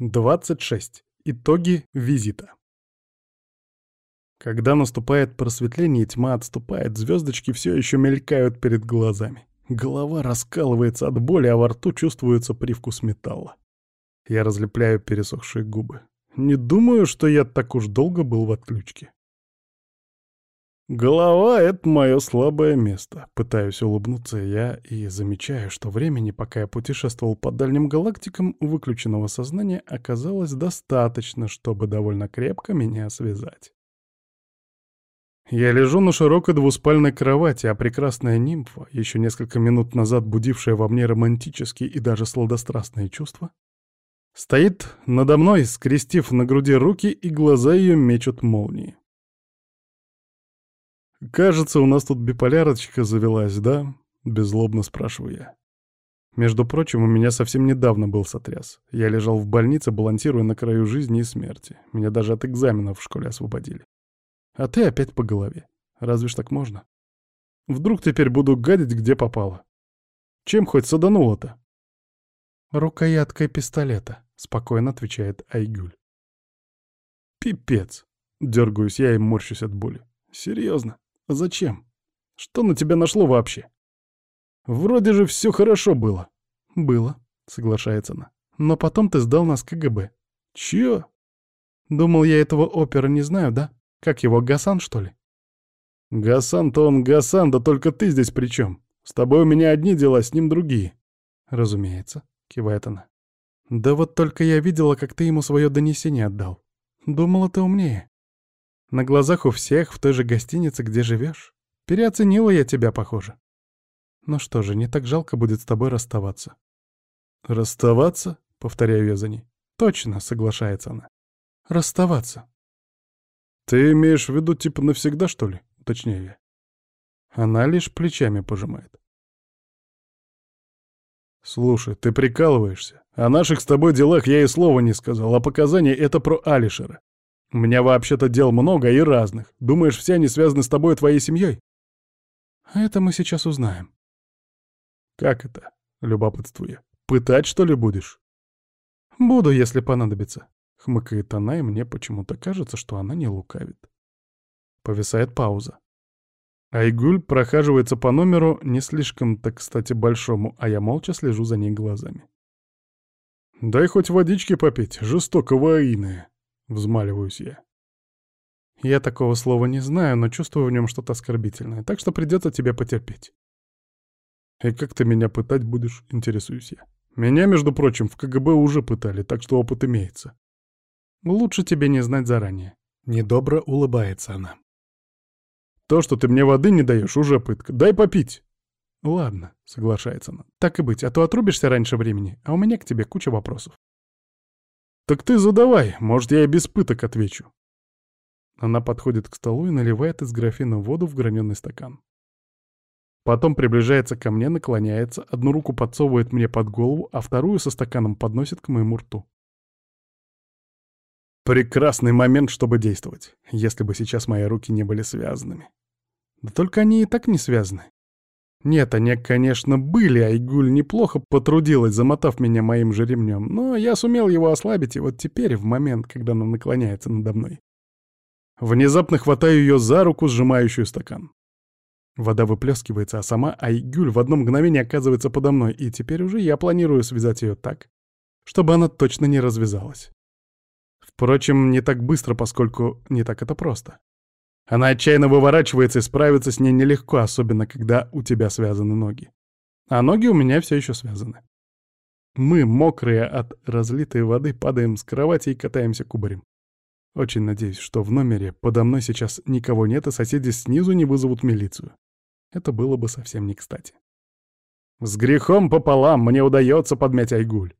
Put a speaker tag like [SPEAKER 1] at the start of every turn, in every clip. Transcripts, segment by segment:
[SPEAKER 1] 26. Итоги визита. Когда наступает просветление, тьма отступает, звездочки все еще мелькают перед глазами. Голова раскалывается от боли, а во рту чувствуется привкус металла. Я разлепляю пересохшие губы. Не думаю, что я так уж долго был в отключке. Голова — это мое слабое место. Пытаюсь улыбнуться я и замечаю, что времени, пока я путешествовал по дальним галактикам, выключенного сознания оказалось достаточно, чтобы довольно крепко меня связать. Я лежу на широкой двуспальной кровати, а прекрасная нимфа, еще несколько минут назад будившая во мне романтические и даже сладострастные чувства, стоит надо мной, скрестив на груди руки, и глаза ее мечут молнии. «Кажется, у нас тут биполярочка завелась, да?» — беззлобно спрашиваю я. Между прочим, у меня совсем недавно был сотряс. Я лежал в больнице, балансируя на краю жизни и смерти. Меня даже от экзаменов в школе освободили. А ты опять по голове. Разве ж так можно? Вдруг теперь буду гадить, где попало. Чем хоть садануло-то? Рукояткой пистолета, спокойно отвечает Айгюль. Пипец. Дергаюсь я и морщусь от боли. Серьезно. Зачем? Что на тебя нашло вообще? Вроде же все хорошо было. Было, соглашается она. Но потом ты сдал нас КГБ. Чё? Думал, я этого опера не знаю, да? Как его, Гасан, что ли? Гасан-то он Гасан, да только ты здесь при чем? С тобой у меня одни дела, с ним другие. Разумеется, кивает она. Да вот только я видела, как ты ему свое донесение отдал. Думала, ты умнее. На глазах у всех в той же гостинице, где живешь. Переоценила я тебя, похоже. Ну что же, не так жалко будет с тобой расставаться. Расставаться? Повторяю я за ней. Точно, соглашается она. Расставаться. Ты имеешь в виду типа навсегда, что ли? Уточняю я. Она лишь плечами пожимает. «Слушай, ты прикалываешься. О наших с тобой делах я и слова не сказал, а показания — это про Алишера. У меня вообще-то дел много и разных. Думаешь, все они связаны с тобой и твоей семьей? Это мы сейчас узнаем. Как это? Любопытствую Пытать, что ли, будешь? Буду, если понадобится. Хмыкает она, и мне почему-то кажется, что она не лукавит. Повисает пауза. Айгуль прохаживается по номеру, не слишком-то, кстати, большому, а я молча слежу за ней глазами. «Дай хоть водички попить, жестокого Аины», Взмаливаюсь я. Я такого слова не знаю, но чувствую в нем что-то оскорбительное, так что придется тебе потерпеть. И как ты меня пытать будешь, интересуюсь я. Меня, между прочим, в КГБ уже пытали, так что опыт имеется. Лучше тебе не знать заранее. Недобро улыбается она. То, что ты мне воды не даешь, уже пытка. Дай попить. Ладно, соглашается она. Так и быть, а то отрубишься раньше времени, а у меня к тебе куча вопросов. «Так ты задавай, может, я и без пыток отвечу». Она подходит к столу и наливает из графина воду в граненый стакан. Потом приближается ко мне, наклоняется, одну руку подсовывает мне под голову, а вторую со стаканом подносит к моему рту. Прекрасный момент, чтобы действовать, если бы сейчас мои руки не были связанными. Да только они и так не связаны. Нет, они, конечно, были, а Игуль неплохо потрудилась, замотав меня моим же ремнем, но я сумел его ослабить, и вот теперь, в момент, когда она наклоняется надо мной, внезапно хватаю ее за руку, сжимающую стакан. Вода выплескивается, а сама Айгюль в одно мгновение оказывается подо мной, и теперь уже я планирую связать ее так, чтобы она точно не развязалась. Впрочем, не так быстро, поскольку не так это просто. Она отчаянно выворачивается, и справиться с ней нелегко, особенно когда у тебя связаны ноги. А ноги у меня все еще связаны. Мы, мокрые от разлитой воды, падаем с кровати и катаемся кубарем. Очень надеюсь, что в номере подо мной сейчас никого нет, и соседи снизу не вызовут милицию. Это было бы совсем не кстати. С грехом пополам мне удается подмять Айгуль.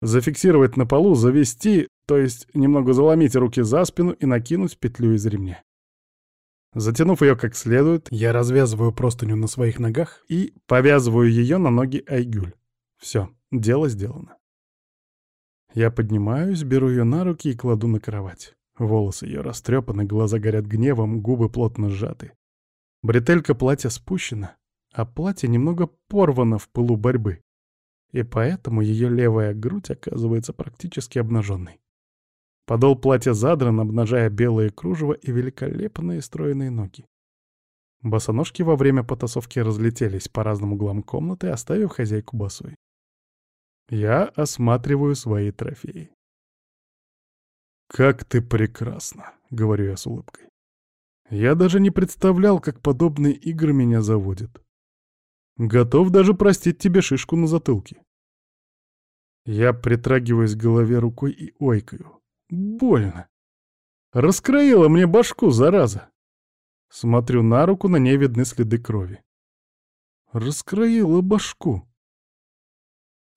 [SPEAKER 1] Зафиксировать на полу, завести, то есть немного заломить руки за спину и накинуть петлю из ремня. Затянув ее как следует, я развязываю простыню на своих ногах и повязываю ее на ноги Айгюль. Все, дело сделано. Я поднимаюсь, беру ее на руки и кладу на кровать. Волосы ее растрепаны, глаза горят гневом, губы плотно сжаты. Бретелька платья спущена, а платье немного порвано в пылу борьбы. и поэтому ее левая грудь оказывается практически обнаженной. Подол платья задран, обнажая белые кружево и великолепные стройные ноги. Босоножки во время потасовки разлетелись по разным углам комнаты, оставив хозяйку босой. Я осматриваю свои трофеи. «Как ты прекрасна!» — говорю я с улыбкой. Я даже не представлял, как подобные игры меня заводят. Готов даже простить тебе шишку на затылке. Я притрагиваюсь к голове рукой и ойкаю. Больно. Раскроила мне башку, зараза. Смотрю на руку, на ней видны следы крови. Раскроила башку.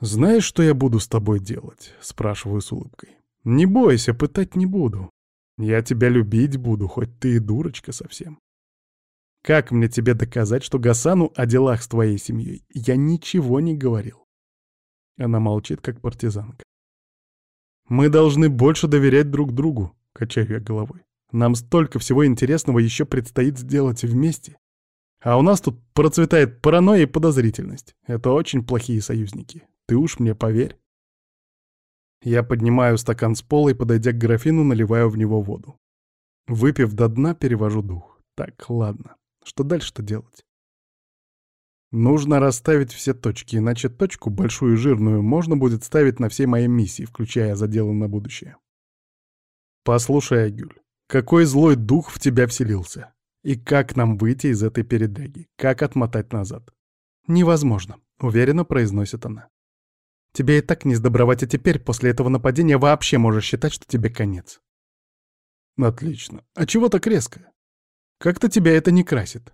[SPEAKER 1] «Знаешь, что я буду с тобой делать?» — спрашиваю с улыбкой. «Не бойся, пытать не буду. Я тебя любить буду, хоть ты и дурочка совсем. Как мне тебе доказать, что Гасану о делах с твоей семьей я ничего не говорил?» Она молчит, как партизанка. «Мы должны больше доверять друг другу», — качаю я головой. «Нам столько всего интересного еще предстоит сделать вместе. А у нас тут процветает паранойя и подозрительность. Это очень плохие союзники. Ты уж мне поверь». Я поднимаю стакан с пола и, подойдя к графину, наливаю в него воду. Выпив до дна, перевожу дух. Так, ладно. Что дальше-то делать? Нужно расставить все точки, иначе точку, большую и жирную, можно будет ставить на все мои миссии, включая заделы на будущее. Послушай, Агюль, какой злой дух в тебя вселился? И как нам выйти из этой передряги? Как отмотать назад? Невозможно, уверенно произносит она. Тебе и так не сдобровать, а теперь, после этого нападения, вообще можешь считать, что тебе конец. Отлично. А чего так резко? Как-то тебя это не красит.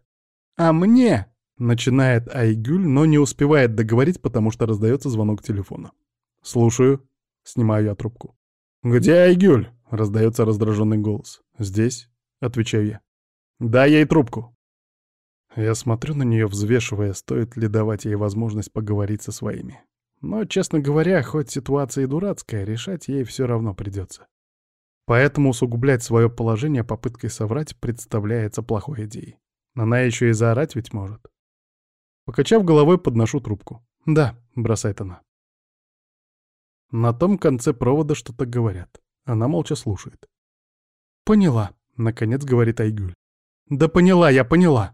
[SPEAKER 1] А мне, начинает Айгюль, но не успевает договорить, потому что раздается звонок телефона. Слушаю. Снимаю я трубку. «Где Айгюль?» — раздается раздраженный голос. «Здесь?» — отвечаю я. «Дай ей трубку». Я смотрю на нее, взвешивая, стоит ли давать ей возможность поговорить со своими. Но, честно говоря, хоть ситуация и дурацкая, решать ей все равно придется. Поэтому усугублять свое положение попыткой соврать представляется плохой идеей. Она еще и заорать ведь может. Покачав головой, подношу трубку. «Да», — бросает она. На том конце провода что-то говорят. Она молча слушает. «Поняла», — наконец говорит Айгюль. «Да поняла, я поняла».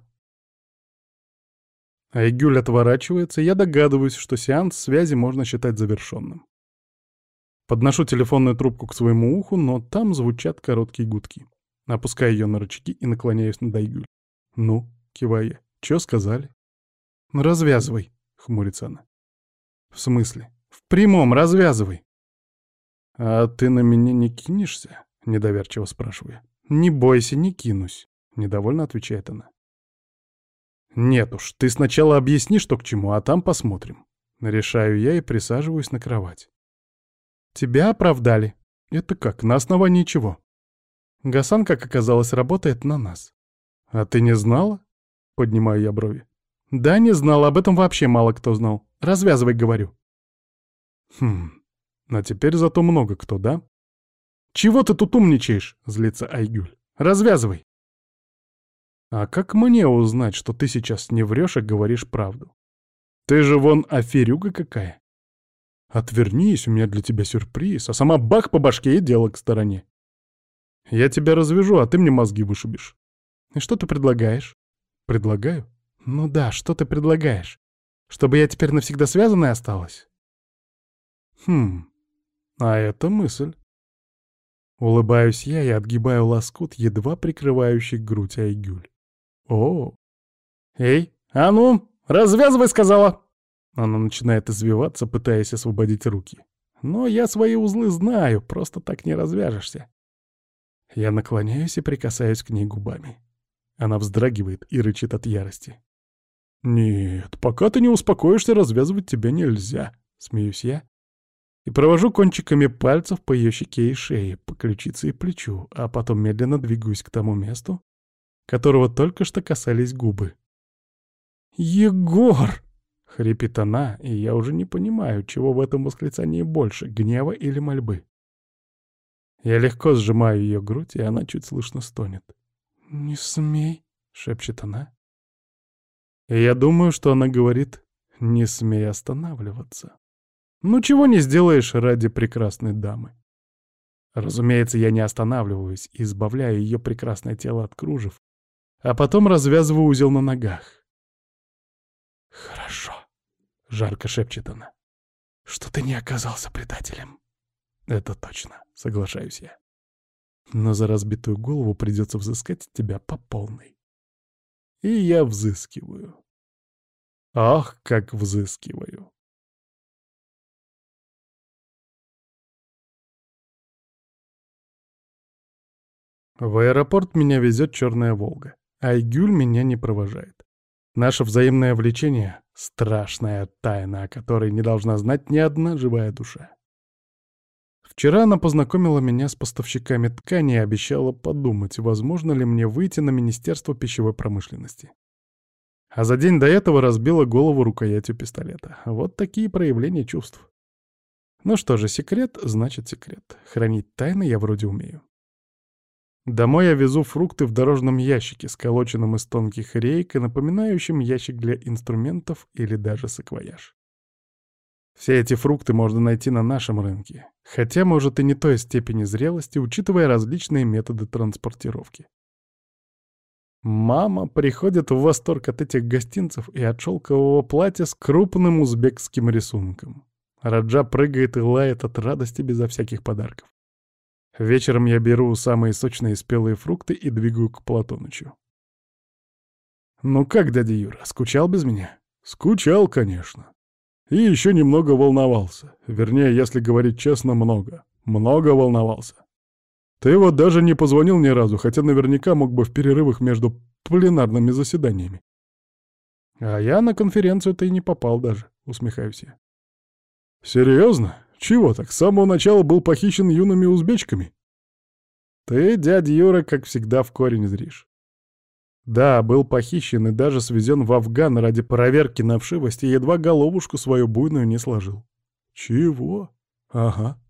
[SPEAKER 1] Айгюль отворачивается, я догадываюсь, что сеанс связи можно считать завершенным. Подношу телефонную трубку к своему уху, но там звучат короткие гудки. Опускаю ее на рычаги и наклоняюсь над Айгюль. «Ну?» — киваю я. «Чё сказали?» «Развязывай», — хмурится она. «В смысле?» «В прямом, развязывай». «А ты на меня не кинешься?» — недоверчиво спрашиваю. «Не бойся, не кинусь», — недовольно отвечает она. «Нет уж, ты сначала объясни, что к чему, а там посмотрим». Решаю я и присаживаюсь на кровать. «Тебя оправдали. Это как, на основании чего?» Гасан, как оказалось, работает на нас. «А ты не знала?» — поднимаю я брови. «Да, не знал, об этом вообще мало кто знал. Развязывай, говорю». «Хм, а теперь зато много кто, да?» «Чего ты тут умничаешь?» — злится Айгюль. «Развязывай». А как мне узнать, что ты сейчас не врешь, а говоришь правду? Ты же вон аферюга какая. Отвернись, у меня для тебя сюрприз, а сама бах по башке и дело к стороне. Я тебя развяжу, а ты мне мозги вышибешь. И что ты предлагаешь? Предлагаю? Ну да, что ты предлагаешь? Чтобы я теперь навсегда связанной осталась? Хм, а это мысль. Улыбаюсь я и отгибаю лоскут, едва прикрывающий грудь Айгюль. О! Эй, а ну, развязывай, сказала! Она начинает извиваться, пытаясь освободить руки. Но я свои узлы знаю, просто так не развяжешься. Я наклоняюсь и прикасаюсь к ней губами. Она вздрагивает и рычит от ярости. «Нет, пока ты не успокоишься, развязывать тебя нельзя», — смеюсь я. И провожу кончиками пальцев по ее щеке и шее, по ключице и плечу, а потом медленно двигаюсь к тому месту, которого только что касались губы. «Егор!» — хрипит она, и я уже не понимаю, чего в этом восклицании больше — гнева или мольбы. Я легко сжимаю ее грудь, и она чуть слышно стонет. «Не смей!» — шепчет она. Я думаю, что она говорит «не смей останавливаться». Ну чего не сделаешь ради прекрасной дамы. Разумеется, я не останавливаюсь и избавляю ее прекрасное тело от кружев, а потом развязываю узел на ногах. «Хорошо», — жарко шепчет она, — «что ты не оказался предателем». «Это точно», — соглашаюсь я. «Но за разбитую голову придется взыскать тебя по полной». И я взыскиваю. Ах, как взыскиваю. В аэропорт меня везет черная «Волга», а Айгюль меня не провожает. Наше взаимное влечение — страшная тайна, о которой не должна знать ни одна живая душа. Вчера она познакомила меня с поставщиками ткани и обещала подумать, возможно ли мне выйти на Министерство пищевой промышленности. А за день до этого разбила голову рукоятью пистолета. Вот такие проявления чувств. Ну что же, секрет значит секрет. Хранить тайны я вроде умею. Домой я везу фрукты в дорожном ящике, сколоченном из тонких рейк и напоминающим ящик для инструментов или даже саквояж. Все эти фрукты можно найти на нашем рынке, хотя, может, и не той степени зрелости, учитывая различные методы транспортировки. Мама приходит в восторг от этих гостинцев и от шелкового платья с крупным узбекским рисунком. Раджа прыгает и лает от радости безо всяких подарков. Вечером я беру самые сочные спелые фрукты и двигаю к Платонычу. «Ну как, дядя Юра, скучал без меня?» «Скучал, конечно. И еще немного волновался. Вернее, если говорить честно, много. Много волновался. Ты вот даже не позвонил ни разу, хотя наверняка мог бы в перерывах между пленарными заседаниями. А я на конференцию-то и не попал даже, усмехаюсь я. Серьезно? Чего так, с самого начала был похищен юными узбечками? Ты, дядя Юра, как всегда, в корень зришь. Да, был похищен и даже свезен в Афган ради проверки на вшивость и едва головушку свою буйную не сложил. Чего? Ага.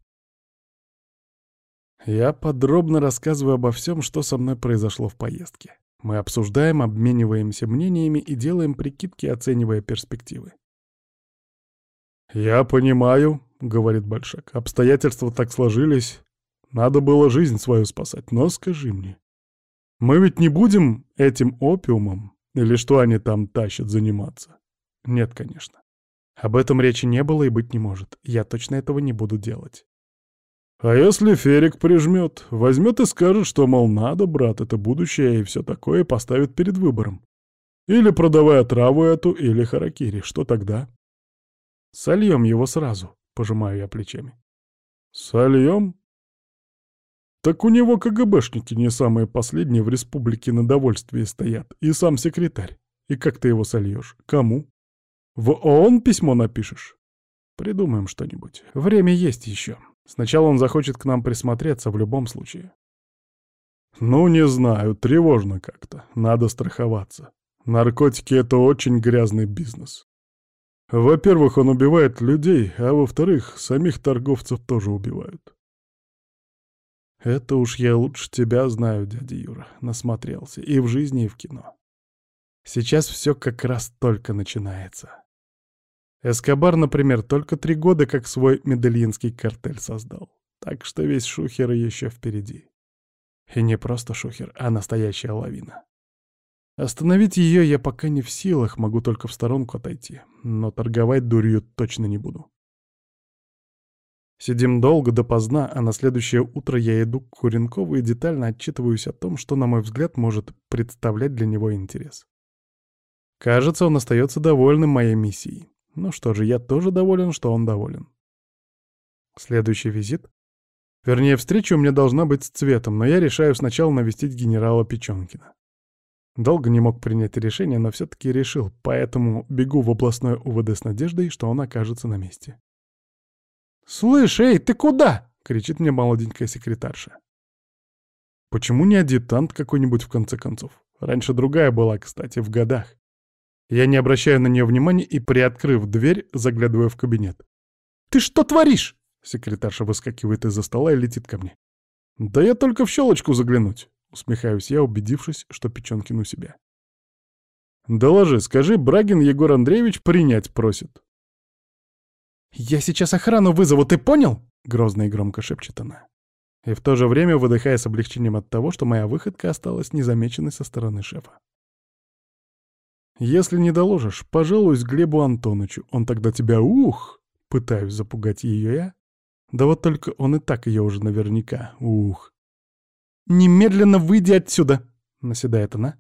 [SPEAKER 1] Я подробно рассказываю обо всем, что со мной произошло в поездке. Мы обсуждаем, обмениваемся мнениями и делаем прикидки, оценивая перспективы. «Я понимаю», — говорит Большак. «Обстоятельства так сложились. Надо было жизнь свою спасать. Но скажи мне, мы ведь не будем этим опиумом, или что они там тащат, заниматься?» «Нет, конечно. Об этом речи не было и быть не может. Я точно этого не буду делать». «А если Ферик прижмет, возьмет и скажет, что, мол, надо, брат, это будущее и все такое, поставит перед выбором. Или продавая траву эту, или харакири, что тогда?» «Сольем его сразу», Пожимаю я плечами. Сольем? Так у него КГБшники не самые последние в республике на довольствии стоят. И сам секретарь. И как ты его сольешь? Кому? В ООН письмо напишешь? Придумаем что-нибудь. Время есть еще. Сначала он захочет к нам присмотреться в любом случае. Ну, не знаю, тревожно как-то. Надо страховаться. Наркотики — это очень грязный бизнес. Во-первых, он убивает людей, а во-вторых, самих торговцев тоже убивают. Это уж я лучше тебя знаю, дядя Юра, насмотрелся и в жизни, и в кино. Сейчас все как раз только начинается. Эскобар, например, только три года как свой медельинский картель создал, так что весь шухер еще впереди. И не просто шухер, а настоящая лавина. Остановить ее я пока не в силах, могу только в сторонку отойти, но торговать дурью точно не буду. Сидим долго, допоздна, а на следующее утро я иду к Куренкову и детально отчитываюсь о том, что, на мой взгляд, может представлять для него интерес. Кажется, он остается довольным моей миссией. Ну что же, я тоже доволен, что он доволен. Следующий визит? Вернее, встреча у меня должна быть с цветом, но я решаю сначала навестить генерала Печенкина. Долго не мог принять решение, но все-таки решил, поэтому бегу в областное УВД с надеждой, что он окажется на месте. «Слышь, эй, ты куда?» — кричит мне молоденькая секретарша. Почему не адъютант какой-нибудь в конце концов? Раньше другая была, кстати, в годах. Я не обращаю на нее внимания и, приоткрыв дверь, заглядываю в кабинет. «Ты что творишь?» Секретарша выскакивает из-за стола и летит ко мне. «Да я только в щелочку заглянуть». Усмехаюсь я, убедившись, что Печенкин у себя. «Доложи, скажи, Брагин Егор Андреевич принять просит». «Я сейчас охрану вызову, ты понял?» — грозно и громко шепчет она. И в то же время выдыхая с облегчением от того, что моя выходка осталась незамеченной со стороны шефа. «Если не доложишь, пожалуюсь Глебу Антоновичу, он тогда тебя ух!» Пытаюсь запугать ее я. Да вот только он и так ее уже наверняка. Ух. «Немедленно выйди отсюда!» — наседает она.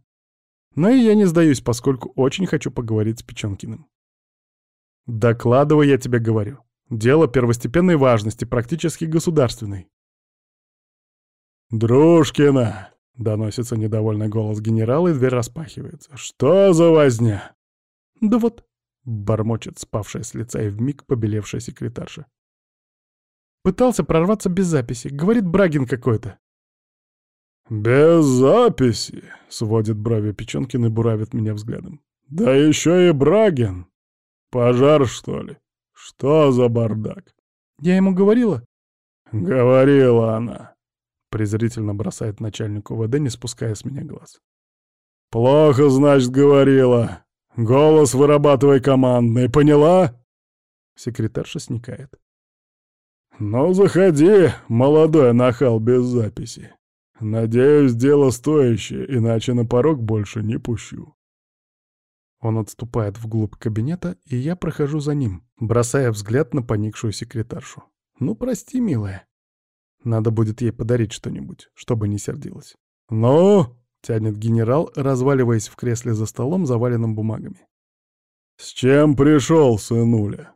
[SPEAKER 1] Но и я не сдаюсь, поскольку очень хочу поговорить с Печенкиным. «Докладывай, я тебе говорю. Дело первостепенной важности, практически государственной».
[SPEAKER 2] «Дружкина!» — доносится недовольный голос генерала, и дверь распахивается. «Что за возня?»
[SPEAKER 1] «Да вот», — бормочет спавшая с лица и вмиг побелевшая секретарша. Пытался прорваться без записи. Говорит Брагин какой-то.
[SPEAKER 2] «Без записи!» — сводит брови Печенкин и буравит меня взглядом. «Да еще и Брагин! Пожар, что ли? Что за бардак?»
[SPEAKER 1] «Я ему говорила?»
[SPEAKER 2] «Говорила она!»
[SPEAKER 1] — презрительно бросает начальник УВД, не спуская с меня глаз.
[SPEAKER 2] «Плохо, значит, говорила. Голос вырабатывай командный, поняла?»
[SPEAKER 1] Секретарша сникает.
[SPEAKER 2] «Ну, заходи, молодой нахал без записи. Надеюсь, дело стоящее, иначе на порог больше не пущу».
[SPEAKER 1] Он отступает вглубь кабинета, и я прохожу за ним, бросая взгляд на поникшую секретаршу. «Ну, прости, милая. Надо будет ей подарить что-нибудь, чтобы не сердилась».
[SPEAKER 2] «Ну?»
[SPEAKER 1] — тянет генерал, разваливаясь в кресле за столом, заваленным бумагами.
[SPEAKER 2] «С чем пришел, сынуля?»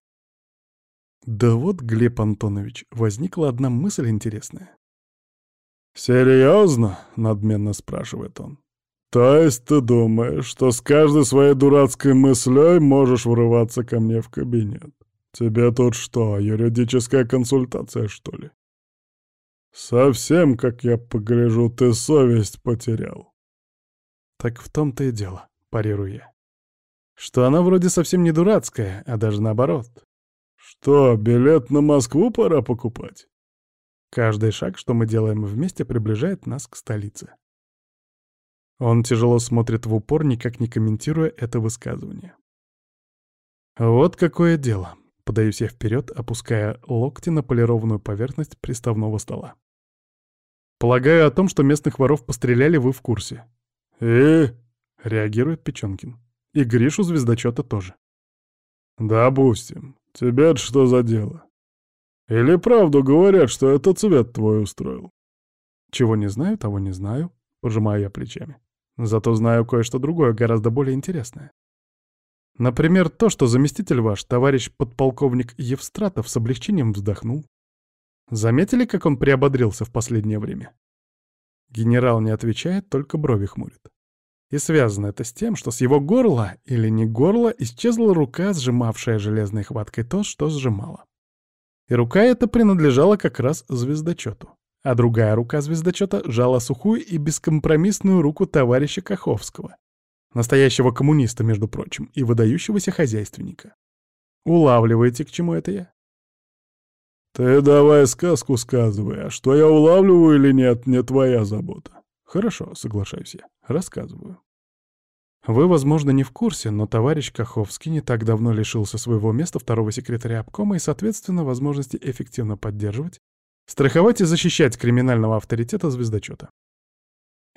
[SPEAKER 1] Да вот, Глеб Антонович, возникла одна мысль интересная.
[SPEAKER 2] «Серьезно?» — надменно спрашивает он. «То есть ты думаешь, что с каждой своей дурацкой мыслей можешь врываться ко мне в кабинет? Тебе тут что, юридическая консультация, что ли?» «Совсем, как я погляжу, ты совесть потерял».
[SPEAKER 1] «Так в том-то и дело», — парирую я. «Что она вроде совсем не дурацкая, а даже наоборот.
[SPEAKER 2] «Что, билет на Москву пора покупать?»
[SPEAKER 1] Каждый шаг, что мы делаем вместе, приближает нас к столице. Он тяжело смотрит в упор, никак не комментируя это высказывание. Вот какое дело. Подаюсь я вперед, опуская локти на полированную поверхность приставного стола. Полагаю, о том, что местных воров постреляли, вы в курсе.
[SPEAKER 2] «И?»
[SPEAKER 1] — реагирует Печенкин. И Гришу звездочета тоже.
[SPEAKER 2] «Допустим. Тебе-то что за дело? Или правду говорят, что это цвет твой устроил?»
[SPEAKER 1] «Чего не знаю, того не знаю», — пожимаю я плечами. «Зато знаю кое-что другое, гораздо более интересное. Например, то, что заместитель ваш, товарищ подполковник Евстратов, с облегчением вздохнул. Заметили, как он приободрился в последнее время?» Генерал не отвечает, только брови хмурит. И связано это с тем, что с его горла или не горла исчезла рука, сжимавшая железной хваткой то, что сжимала. И рука эта принадлежала как раз звездочету. А другая рука звездочета жала сухую и бескомпромиссную руку товарища Каховского. Настоящего коммуниста, между прочим, и выдающегося хозяйственника. Улавливаете, к чему это я?
[SPEAKER 2] «Ты давай сказку сказывай, а что я улавливаю или нет, не твоя забота».
[SPEAKER 1] «Хорошо, соглашаюсь я. Рассказываю». Вы, возможно, не в курсе, но товарищ Каховский не так давно лишился своего места второго секретаря обкома и, соответственно, возможности эффективно поддерживать, страховать и защищать криминального авторитета звездочета.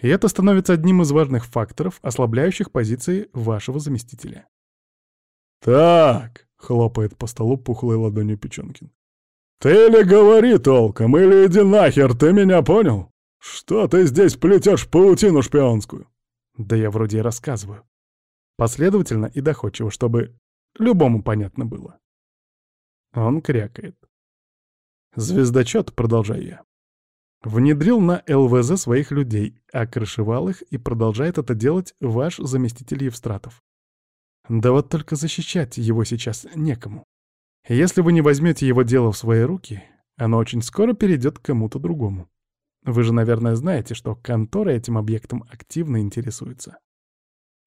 [SPEAKER 1] И это становится одним из важных факторов, ослабляющих позиции вашего заместителя.
[SPEAKER 2] «Так», — хлопает по столу пухлой ладонью Печенкин. «Ты или говори толком, или иди нахер, ты меня понял?» «Что ты здесь плетешь паутину шпионскую?»
[SPEAKER 1] Да я вроде и рассказываю. Последовательно и доходчиво, чтобы любому понятно было. Он крякает. Звездочет, продолжаю я, внедрил на ЛВЗ своих людей, окрышевал их и продолжает это делать ваш заместитель Евстратов. Да вот только защищать его сейчас некому. Если вы не возьмете его дело в свои руки, оно очень скоро перейдет к кому-то другому. Вы же, наверное, знаете, что контора этим объектом активно интересуется.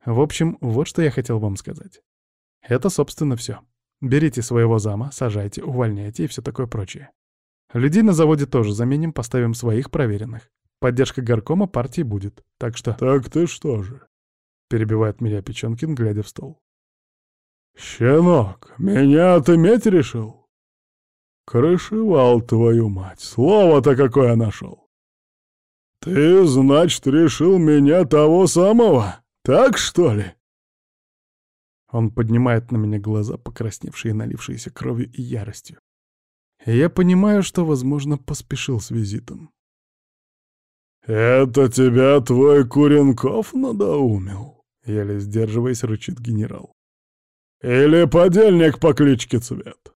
[SPEAKER 1] В общем, вот что я хотел вам сказать. Это, собственно, все. Берите своего зама, сажайте, увольняйте и все такое прочее. Людей на заводе тоже заменим, поставим своих проверенных. Поддержка горкома партии будет, так что...
[SPEAKER 2] «Так ты что же?»
[SPEAKER 1] — перебивает меня Печенкин, глядя в стол.
[SPEAKER 2] «Щенок, меня отыметь решил? Крышевал твою мать, слово-то какое нашел. Ты, значит, решил меня того самого, так что ли?
[SPEAKER 1] Он поднимает на меня глаза, покрасневшие и налившиеся кровью и яростью. Я понимаю, что, возможно, поспешил с визитом.
[SPEAKER 2] «Это тебя твой Куренков надоумил?» — еле сдерживаясь, рычит генерал. «Или подельник по кличке Цвет?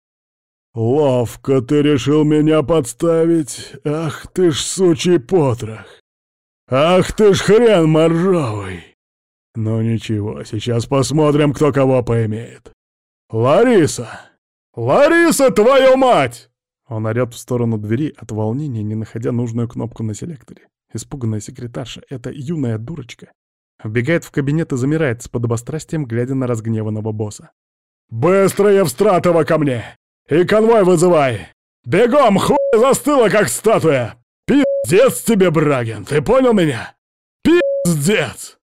[SPEAKER 2] Ловко ты решил меня подставить. Ах ты ж сучий потрох! Ах ты ж хрен моржовый!» «Ну ничего, сейчас посмотрим, кто кого поимеет. Лариса! Лариса, твою мать!»
[SPEAKER 1] Он орёт в сторону двери от волнения, не находя нужную кнопку на селекторе. Испуганная секретарша, эта юная дурочка, вбегает в кабинет и замирает с подобострастием, глядя на разгневанного босса.
[SPEAKER 2] «Быстро, Евстратова, ко мне! И конвой вызывай! Бегом, хуй застыла, как статуя! Пиздец тебе, Брагин, ты понял меня? Пиздец!»